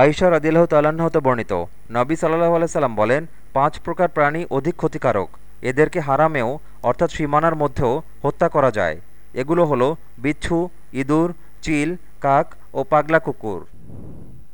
আইসা রদিল্লাহ তাল্লাহতে বর্ণিত। নবী সাল্লাহ আলাইসাল্লাম বলেন, পাঁচ প্রকার প্রাণী অধিক ক্ষতিকারক। এদেরকে হারামেও, অর্থাৎ সীমানার মধ্যেও হত্যা করা যায়। এগুলো হলো বিচ্ছু, ইঁদুর, চিল, কাক ও পাগলা কুকুর।